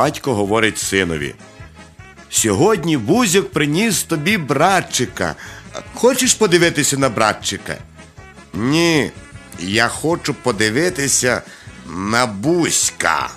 батько говорить синові. Сьогодні Бузьок приніс тобі братчика. Хочеш подивитися на братчика? Ні, я хочу подивитися на Бузька.